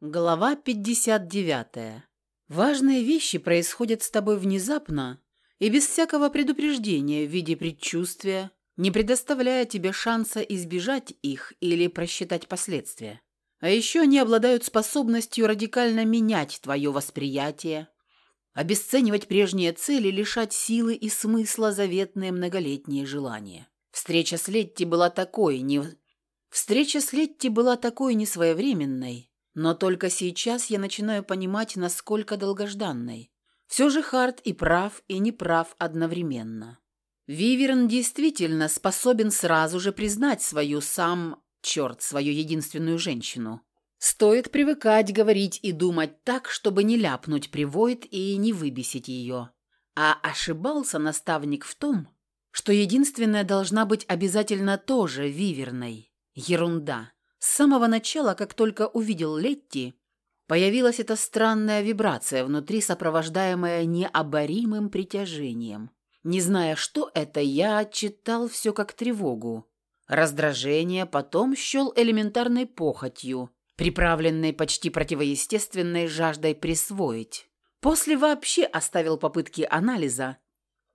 Глава 59. Важные вещи происходят с тобой внезапно и без всякого предупреждения в виде предчувствия, не предоставляя тебе шанса избежать их или просчитать последствия. А еще они обладают способностью радикально менять твое восприятие, обесценивать прежние цели, лишать силы и смысла заветные многолетние желания. Встреча с Летти была такой не... Встреча с Летти была такой несвоевременной, но только сейчас я начинаю понимать, насколько долгожданной. Все же Харт и прав, и не прав одновременно. Виверн действительно способен сразу же признать свою сам, черт, свою единственную женщину. Стоит привыкать говорить и думать так, чтобы не ляпнуть привоид и не выбесить ее. А ошибался наставник в том, что единственная должна быть обязательно тоже виверной. Ерунда. С самого начала, как только увидел Летти, появилась эта странная вибрация внутри, сопровождаемая необоримым притяжением. Не зная, что это, я читал все как тревогу. Раздражение потом счел элементарной похотью, приправленной почти противоестественной жаждой присвоить. После вообще оставил попытки анализа,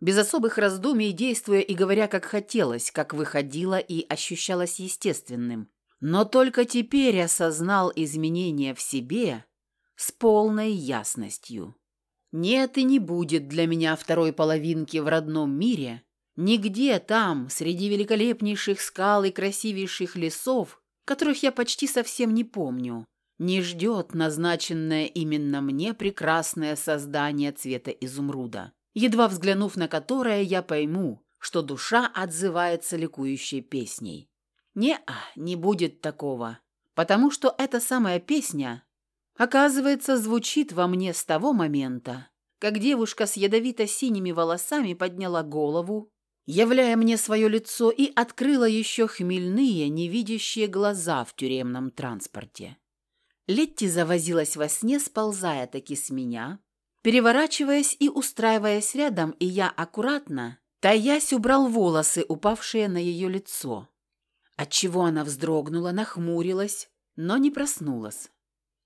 без особых раздумий действуя и говоря, как хотелось, как выходило и ощущалось естественным. Но только теперь осознал изменения в себе с полной ясностью. Нет и не будет для меня второй половинки в родном мире, нигде там, среди великолепнейших скал и красивейших лесов, которых я почти совсем не помню, не ждет назначенное именно мне прекрасное создание цвета изумруда, едва взглянув на которое я пойму, что душа отзывается ликующей песней. Не-а, не будет такого. Потому что эта самая песня, оказывается, звучит во мне с того момента, как девушка с ядовито-синими волосами подняла голову, являя мне свое лицо и открыла еще хмельные, невидящие глаза в тюремном транспорте. Летти завозилась во сне, сползая таки с меня, переворачиваясь и устраиваясь рядом, и я аккуратно, таясь, убрал волосы, упавшие на ее лицо отчего она вздрогнула, нахмурилась, но не проснулась.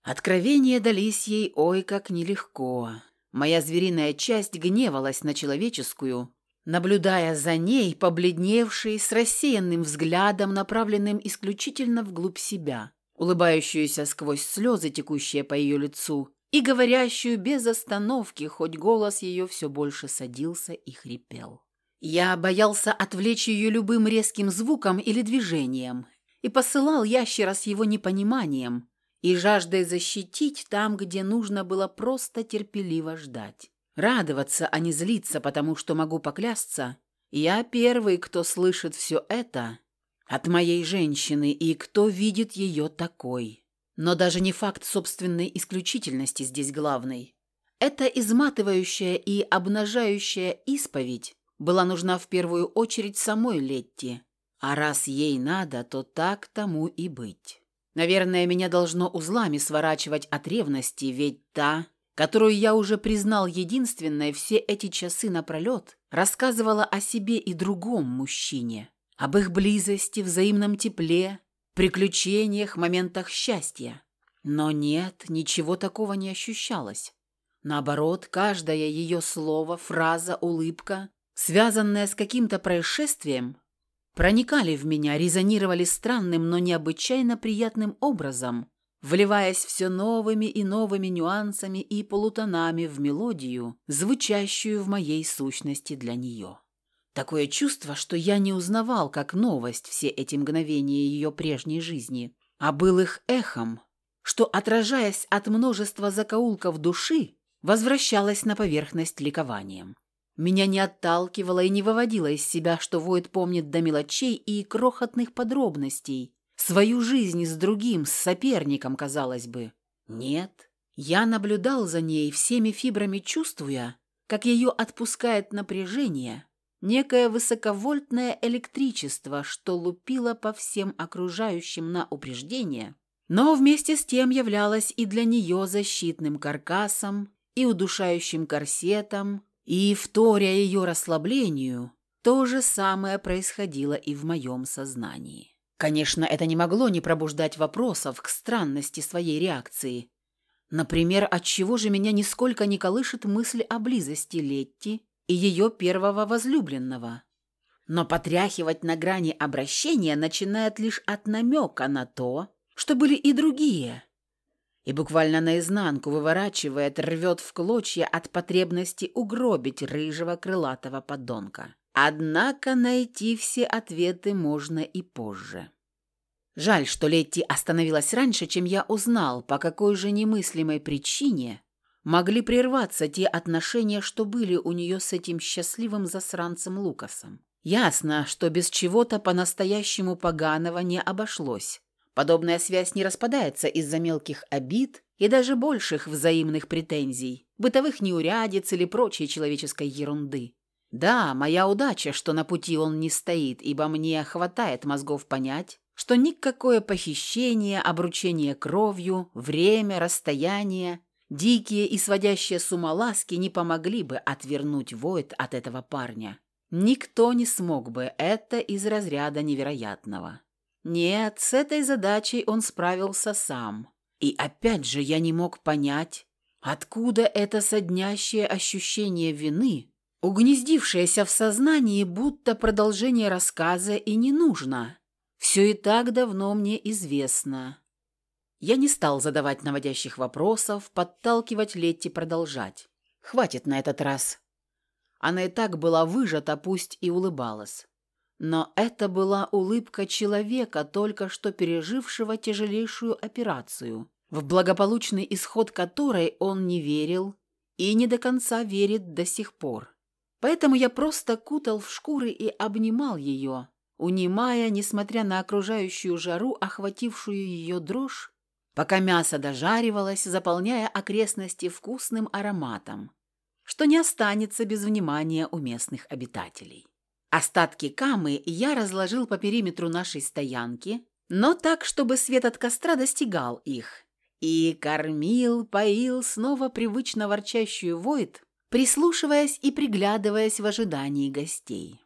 Откровения дались ей ой как нелегко. Моя звериная часть гневалась на человеческую, наблюдая за ней, побледневшей, с рассеянным взглядом, направленным исключительно вглубь себя, улыбающуюся сквозь слезы, текущие по ее лицу, и говорящую без остановки, хоть голос ее все больше садился и хрипел. Я боялся отвлечь ее любым резким звуком или движением и посылал ящера с его непониманием и жаждой защитить там, где нужно было просто терпеливо ждать. Радоваться, а не злиться, потому что могу поклясться. Я первый, кто слышит все это от моей женщины и кто видит ее такой. Но даже не факт собственной исключительности здесь главный. Это изматывающая и обнажающая исповедь была нужна в первую очередь самой Летти. А раз ей надо, то так тому и быть. Наверное, меня должно узлами сворачивать от ревности, ведь та, которую я уже признал единственной все эти часы напролет, рассказывала о себе и другом мужчине, об их близости, взаимном тепле, приключениях, моментах счастья. Но нет, ничего такого не ощущалось. Наоборот, каждое ее слово, фраза, улыбка связанные с каким-то происшествием, проникали в меня, резонировали странным, но необычайно приятным образом, вливаясь все новыми и новыми нюансами и полутонами в мелодию, звучащую в моей сущности для нее. Такое чувство, что я не узнавал как новость все эти мгновения ее прежней жизни, а был их эхом, что, отражаясь от множества закоулков души, возвращалось на поверхность ликованием. Меня не отталкивало и не выводило из себя, что Войд помнит до мелочей и крохотных подробностей. Свою жизнь с другим, с соперником, казалось бы. Нет. Я наблюдал за ней, всеми фибрами чувствуя, как ее отпускает напряжение, некое высоковольтное электричество, что лупило по всем окружающим на упреждение, но вместе с тем являлось и для нее защитным каркасом и удушающим корсетом, и, вторя ее расслаблению, то же самое происходило и в моем сознании. Конечно, это не могло не пробуждать вопросов к странности своей реакции. Например, отчего же меня нисколько не колышет мысль о близости Летти и ее первого возлюбленного? Но потряхивать на грани обращения начинает лишь от намека на то, что были и другие. И буквально наизнанку выворачивает, рвет в клочья от потребности угробить рыжего крылатого подонка. Однако найти все ответы можно и позже. Жаль, что Летти остановилась раньше, чем я узнал, по какой же немыслимой причине могли прерваться те отношения, что были у нее с этим счастливым засранцем Лукасом. Ясно, что без чего-то по-настоящему поганого не обошлось. Подобная связь не распадается из-за мелких обид и даже больших взаимных претензий, бытовых неурядиц или прочей человеческой ерунды. Да, моя удача, что на пути он не стоит, ибо мне хватает мозгов понять, что никакое похищение, обручение кровью, время, расстояние, дикие и сводящие с ума ласки не помогли бы отвернуть Войт от этого парня. Никто не смог бы, это из разряда невероятного. Нет, с этой задачей он справился сам. И опять же я не мог понять, откуда это соднящее ощущение вины, угнездившееся в сознании, будто продолжение рассказа и не нужно. Все и так давно мне известно. Я не стал задавать наводящих вопросов, подталкивать Летти продолжать. Хватит на этот раз. Она и так была выжата, пусть и улыбалась. Но это была улыбка человека, только что пережившего тяжелейшую операцию, в благополучный исход которой он не верил и не до конца верит до сих пор. Поэтому я просто кутал в шкуры и обнимал ее, унимая, несмотря на окружающую жару, охватившую ее дрожь, пока мясо дожаривалось, заполняя окрестности вкусным ароматом, что не останется без внимания у местных обитателей. Остатки камы я разложил по периметру нашей стоянки, но так, чтобы свет от костра достигал их, и кормил, поил снова привычно ворчащую Войт, прислушиваясь и приглядываясь в ожидании гостей.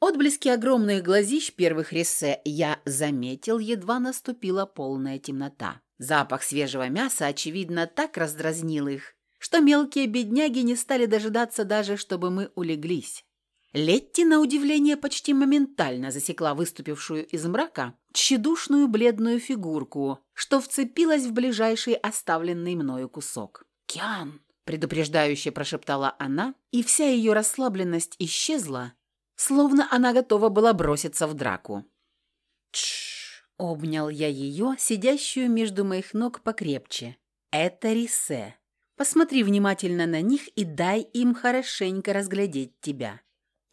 Отблески огромных глазищ первых рессе я заметил, едва наступила полная темнота. Запах свежего мяса, очевидно, так раздразнил их, что мелкие бедняги не стали дожидаться даже, чтобы мы улеглись. Летти, на удивление, почти моментально засекла выступившую из мрака тщедушную бледную фигурку, что вцепилась в ближайший оставленный мною кусок. «Киан!» – предупреждающе прошептала она, и вся ее расслабленность исчезла, словно она готова была броситься в драку. «Тш!» – обнял я ее, сидящую между моих ног покрепче. «Это Рисе. Посмотри внимательно на них и дай им хорошенько разглядеть тебя».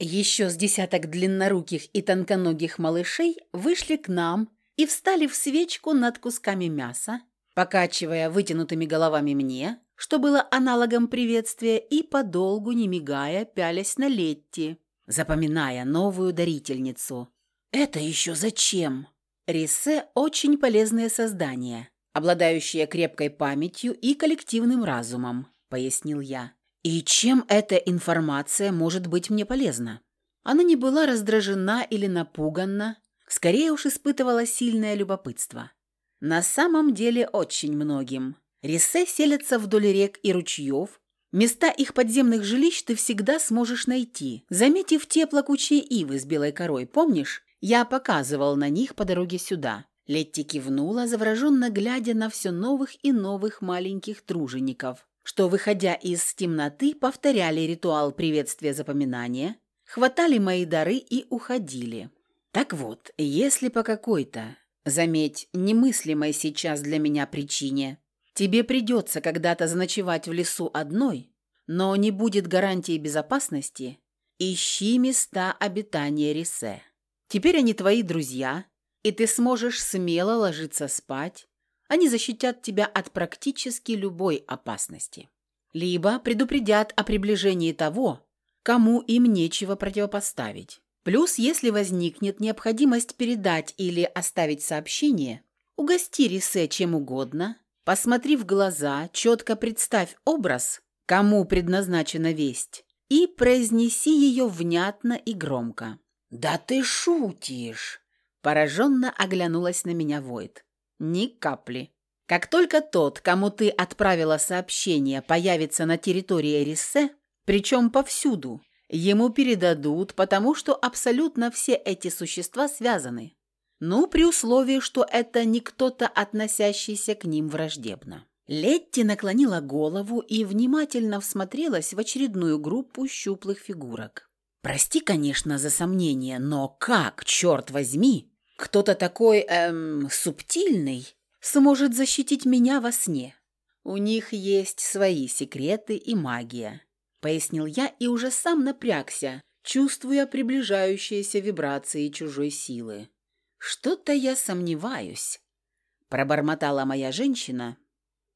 Еще с десяток длинноруких и тонконогих малышей вышли к нам и встали в свечку над кусками мяса, покачивая вытянутыми головами мне, что было аналогом приветствия, и подолгу, не мигая, пялясь на Летти, запоминая новую дарительницу. «Это еще зачем?» Рисе – очень полезное создание, обладающее крепкой памятью и коллективным разумом, пояснил я. И чем эта информация может быть мне полезна? Она не была раздражена или напугана, скорее уж испытывала сильное любопытство. На самом деле очень многим. Рисе селятся вдоль рек и ручьев, Места их подземных жилищ ты всегда сможешь найти, заметив те плакучие ивы с белой корой, помнишь? Я показывал на них по дороге сюда. Летти кивнула, завороженно глядя на все новых и новых маленьких тружеников, что, выходя из темноты, повторяли ритуал приветствия запоминания, хватали мои дары и уходили. Так вот, если по какой-то, заметь, немыслимой сейчас для меня причине, Тебе придется когда-то заночевать в лесу одной, но не будет гарантии безопасности. Ищи места обитания Рисе. Теперь они твои друзья, и ты сможешь смело ложиться спать. Они защитят тебя от практически любой опасности. Либо предупредят о приближении того, кому им нечего противопоставить. Плюс, если возникнет необходимость передать или оставить сообщение, угости Рисе чем угодно, Посмотри в глаза, четко представь образ, кому предназначена весть, и произнеси ее внятно и громко. «Да ты шутишь!» Пораженно оглянулась на меня Войд. Ни капли. Как только тот, кому ты отправила сообщение, появится на территории Риссе, причем повсюду, ему передадут, потому что абсолютно все эти существа связаны. Ну, при условии, что это не кто-то, относящийся к ним враждебно. Летти наклонила голову и внимательно всмотрелась в очередную группу щуплых фигурок. «Прости, конечно, за сомнение, но как, черт возьми, кто-то такой, эм, субтильный сможет защитить меня во сне? У них есть свои секреты и магия», — пояснил я и уже сам напрягся, чувствуя приближающиеся вибрации чужой силы. «Что-то я сомневаюсь», — пробормотала моя женщина,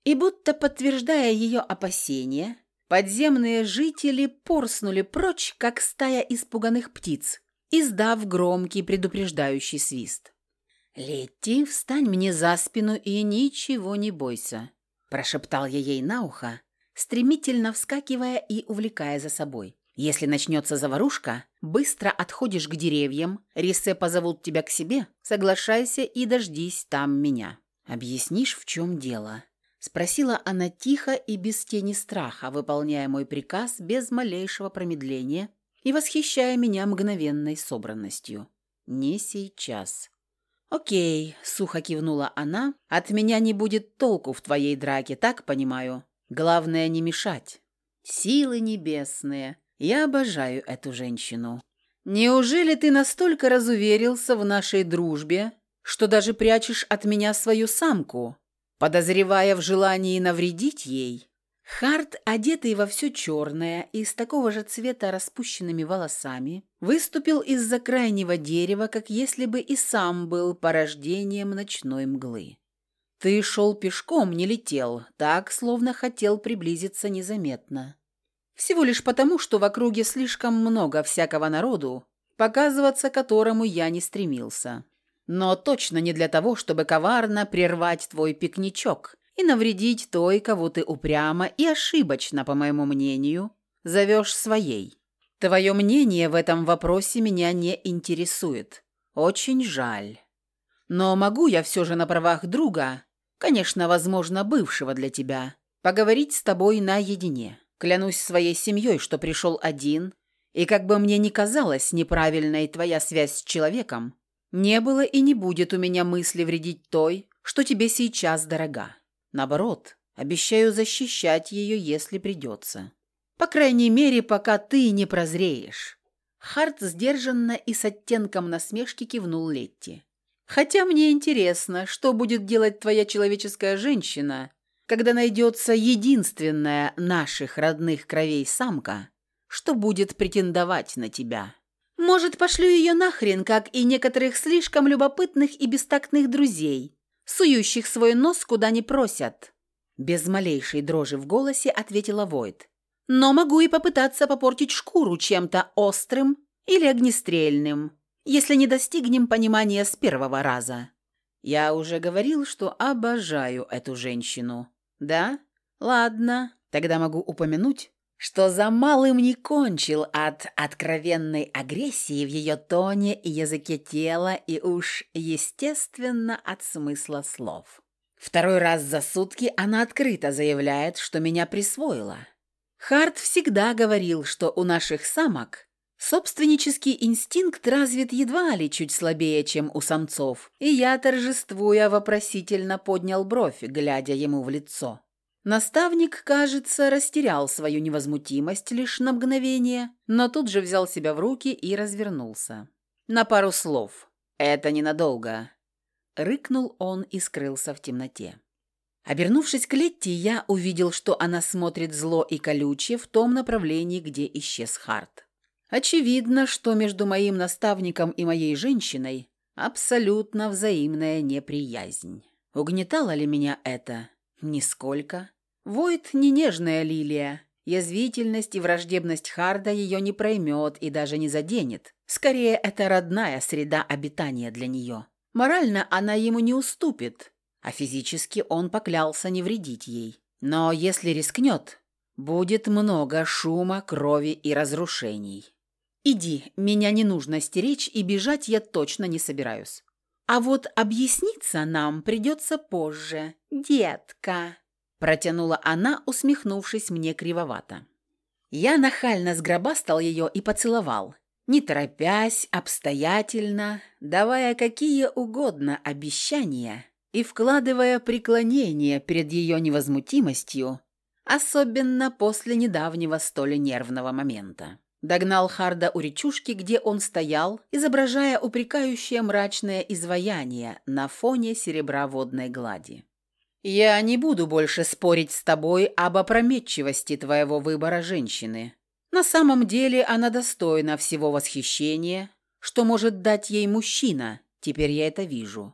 и будто подтверждая ее опасения, подземные жители порснули прочь, как стая испуганных птиц, издав громкий предупреждающий свист. «Летти, встань мне за спину и ничего не бойся», – прошептал я ей на ухо, стремительно вскакивая и увлекая за собой. Если начнется заварушка, быстро отходишь к деревьям, Рисе позовут тебя к себе, соглашайся и дождись там меня. Объяснишь, в чем дело?» Спросила она тихо и без тени страха, выполняя мой приказ без малейшего промедления и восхищая меня мгновенной собранностью. «Не сейчас». «Окей», — сухо кивнула она, — «от меня не будет толку в твоей драке, так понимаю? Главное, не мешать». «Силы небесные, я обожаю эту женщину. Неужели ты настолько разуверился в нашей дружбе, что даже прячешь от меня свою самку, подозревая в желании навредить ей?» Харт, одетый во все черное и с такого же цвета распущенными волосами, выступил из-за крайнего дерева, как если бы и сам был порождением ночной мглы. «Ты шел пешком, не летел, так, словно хотел приблизиться незаметно. Всего лишь потому, что в округе слишком много всякого народу, показываться которому я не стремился. Но точно не для того, чтобы коварно прервать твой пикничок и навредить той, кого ты упрямо и ошибочно, по моему мнению, зовешь своей. Твое мнение в этом вопросе меня не интересует. Очень жаль. Но могу я все же на правах друга, конечно, возможно, бывшего для тебя, поговорить с тобой наедине. Клянусь своей семьей, что пришел один, и как бы мне ни казалась неправильной твоя связь с человеком, не было и не будет у меня мысли вредить той, что тебе сейчас дорога. Наоборот, обещаю защищать ее, если придется. По крайней мере, пока ты не прозреешь». Харт сдержанно и с оттенком насмешки кивнул Летти. «Хотя мне интересно, что будет делать твоя человеческая женщина, когда найдется единственная наших родных кровей самка, что будет претендовать на тебя. Может, пошлю ее нахрен, как и некоторых слишком любопытных и бестактных друзей, сующих свой нос куда не просят». Без малейшей дрожи в голосе ответила Войд. «Но могу и попытаться попортить шкуру чем-то острым или огнестрельным, если не достигнем понимания с первого раза». Я уже говорил, что обожаю эту женщину. Да? Ладно, тогда могу упомянуть, что за малым не кончил от откровенной агрессии в ее тоне и языке тела и уж, естественно, от смысла слов. Второй раз за сутки она открыто заявляет, что меня присвоила. Харт всегда говорил, что у наших самок собственнический инстинкт развит едва ли чуть слабее, чем у самцов, и я, торжествуя, вопросительно поднял бровь, глядя ему в лицо. Наставник, кажется, растерял свою невозмутимость лишь на мгновение, но тут же взял себя в руки и развернулся. На пару слов. «Это ненадолго», — рыкнул он и скрылся в темноте. Обернувшись к Летти, я увидел, что она смотрит зло и колюче в том направлении, где исчез Харт. Очевидно, что между моим наставником и моей женщиной абсолютно взаимная неприязнь. Угнетало ли меня это? Нисколько. Войт не нежная лилия. Язвительность и враждебность Харда ее не проймет и даже не заденет. Скорее, это родная среда обитания для нее. Морально она ему не уступит, а физически он поклялся не вредить ей. Но если рискнет, будет много шума, крови и разрушений. «Иди, меня не нужно стеречь, и бежать я точно не собираюсь. А вот объясниться нам придется позже, детка», – протянула она, усмехнувшись мне кривовато. Я нахально сгробастал ее и поцеловал, не торопясь, обстоятельно, давая какие угодно обещания и вкладывая преклонение перед ее невозмутимостью, особенно после недавнего столь нервного момента. Догнал Харда у речушки, где он стоял, изображая упрекающее мрачное изваяние на фоне серебра водной глади. «Я не буду больше спорить с тобой об опрометчивости твоего выбора женщины. На самом деле она достойна всего восхищения, что может дать ей мужчина, теперь я это вижу.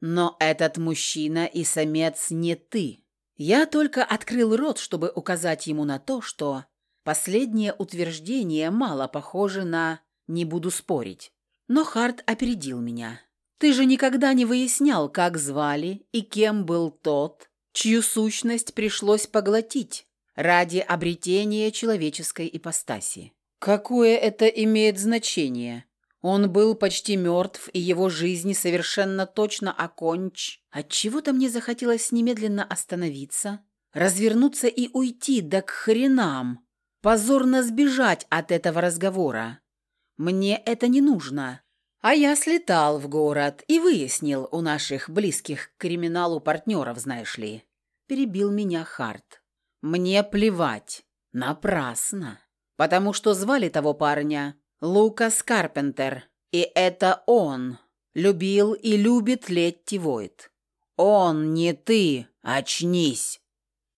Но этот мужчина и самец не ты. Я только открыл рот, чтобы указать ему на то, что Последнее утверждение мало похоже на «не буду спорить». Но Харт опередил меня. «Ты же никогда не выяснял, как звали и кем был тот, чью сущность пришлось поглотить ради обретения человеческой ипостаси. Какое это имеет значение? Он был почти мертв, и его жизнь совершенно точно оконч. Отчего-то мне захотелось немедленно остановиться, развернуться и уйти, да к хренам, Позорно сбежать от этого разговора. Мне это не нужно. А я слетал в город и выяснил у наших близких к криминалу партнеров, знаешь ли. Перебил меня Харт. Мне плевать. Напрасно. Потому что звали того парня Лукас Карпентер. И это он любил и любит Летти Войт. Он, не ты. Очнись.